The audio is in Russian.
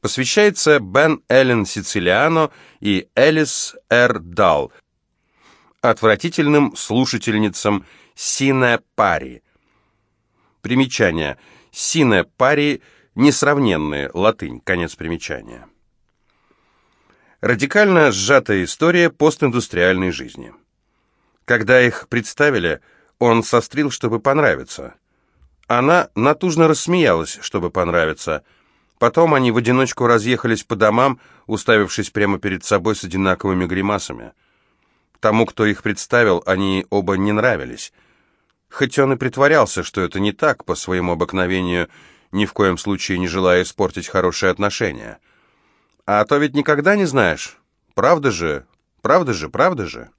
Посвящается Бен Эллен Сицилиано и Элис Р. Дал, отвратительным слушательницам Сине Пари. Примечание. Сине Пари – несравненные, латынь, конец примечания. Радикально сжатая история постиндустриальной жизни. Когда их представили, он сострил, чтобы понравиться. Она натужно рассмеялась, чтобы понравиться. Потом они в одиночку разъехались по домам, уставившись прямо перед собой с одинаковыми гримасами. Тому, кто их представил, они оба не нравились. Хоть он и притворялся, что это не так, по своему обыкновению, ни в коем случае не желая испортить хорошие отношения. А то ведь никогда не знаешь. Правда же? Правда же? Правда же?